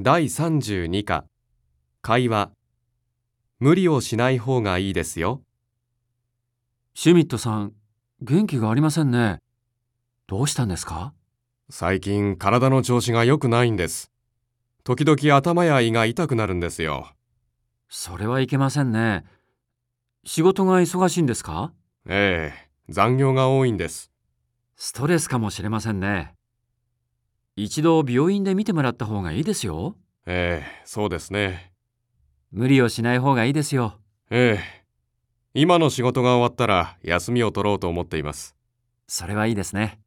第32課会話無理をしない方がいいですよ。シュミットさん、元気がありませんね。どうしたんですか？最近体の調子が良くないんです。時々頭や胃が痛くなるんですよ。それはいけませんね。仕事が忙しいんですか？ええ、残業が多いんです。ストレスかもしれませんね。一度病院で見てもらった方がいいですよ。ええ、そうですね。無理をしない方がいいですよ。ええ、今の仕事が終わったら休みを取ろうと思っています。それはいいですね。